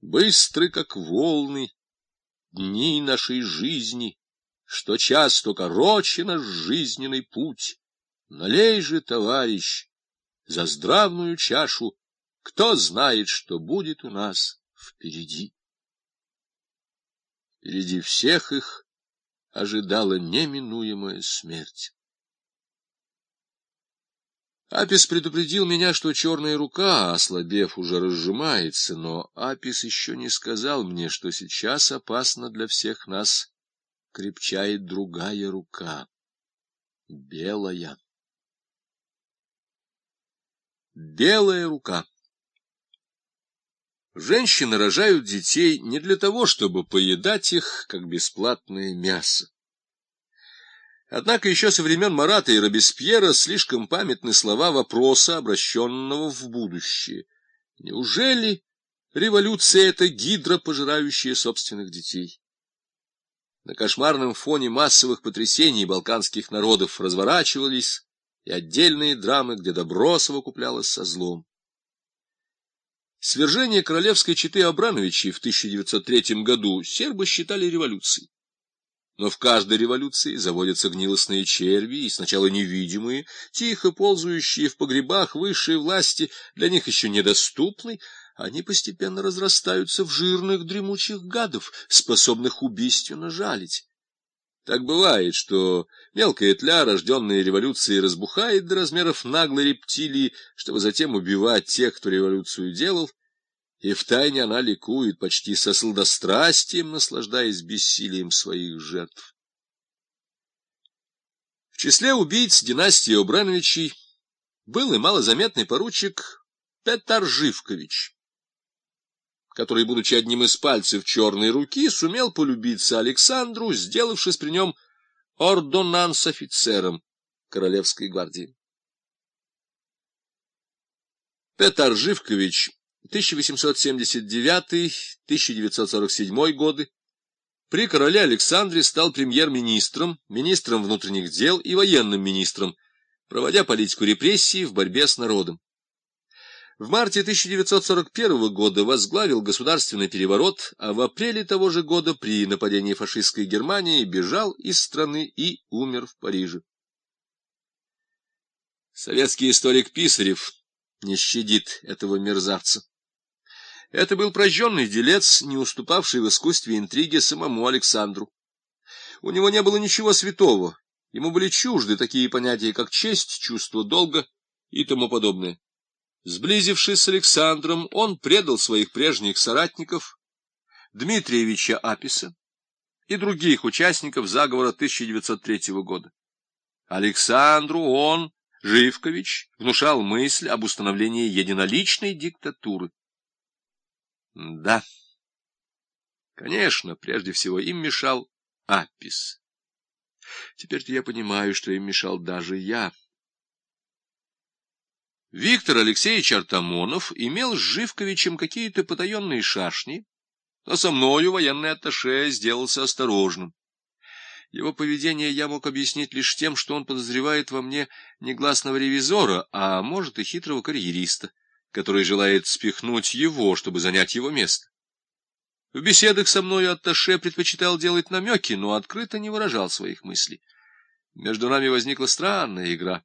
Быстры, как волны, дни нашей жизни, Что часто короче наш жизненный путь. Налей же, товарищ, за здравную чашу, Кто знает, что будет у нас впереди. Впереди всех их ожидала неминуемая смерть. Апис предупредил меня, что черная рука, ослабев, уже разжимается, но Апис еще не сказал мне, что сейчас опасно для всех нас крепчает другая рука, белая. Белая рука. Женщины рожают детей не для того, чтобы поедать их, как бесплатное мясо. Однако еще со времен Марата и Робеспьера слишком памятны слова вопроса, обращенного в будущее. Неужели революция — это гидра, пожирающая собственных детей? На кошмарном фоне массовых потрясений балканских народов разворачивались и отдельные драмы, где добро совокуплялось со злом. Свержение королевской четы Абрановичей в 1903 году сербы считали революцией. Но в каждой революции заводятся гнилостные черви, и сначала невидимые, тихо ползающие в погребах высшей власти, для них еще недоступны, они постепенно разрастаются в жирных дремучих гадов, способных убийственно жалить. Так бывает, что мелкая тля, рожденная революцией, разбухает до размеров наглой рептилии, чтобы затем убивать тех, кто революцию делал, и втайне она ликует почти со сладострастием, наслаждаясь бессилием своих жертв. В числе убийц династии Обрановичей был и малозаметный поручик Петр Живкович, который, будучи одним из пальцев черной руки, сумел полюбиться Александру, сделавшись при нем ордонанс-офицером Королевской гвардии. Петр Живкович 1879-1947 годы при короле Александре стал премьер-министром, министром внутренних дел и военным министром, проводя политику репрессий в борьбе с народом. В марте 1941 года возглавил государственный переворот, а в апреле того же года при нападении фашистской Германии бежал из страны и умер в Париже. Советский историк Писарев не щадит этого мерзавца. Это был прожженный делец, не уступавший в искусстве интриги самому Александру. У него не было ничего святого, ему были чужды такие понятия, как честь, чувство долга и тому подобное. Сблизившись с Александром, он предал своих прежних соратников, Дмитриевича Аписа и других участников заговора 1903 года. Александру он, Живкович, внушал мысль об установлении единоличной диктатуры. Да. Конечно, прежде всего им мешал Апис. Теперь-то я понимаю, что им мешал даже я. Виктор Алексеевич Артамонов имел с Живковичем какие-то потаенные шашни, но со мною военный атташе сделался осторожным. Его поведение я мог объяснить лишь тем, что он подозревает во мне негласного ревизора, а может и хитрого карьериста который желает спихнуть его, чтобы занять его место. В беседах со мною Атташе предпочитал делать намеки, но открыто не выражал своих мыслей. Между нами возникла странная игра,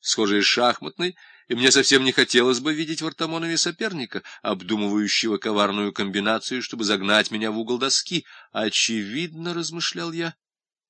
схожая с шахматной, и мне совсем не хотелось бы видеть в Артамонове соперника, обдумывающего коварную комбинацию, чтобы загнать меня в угол доски. Очевидно, размышлял я,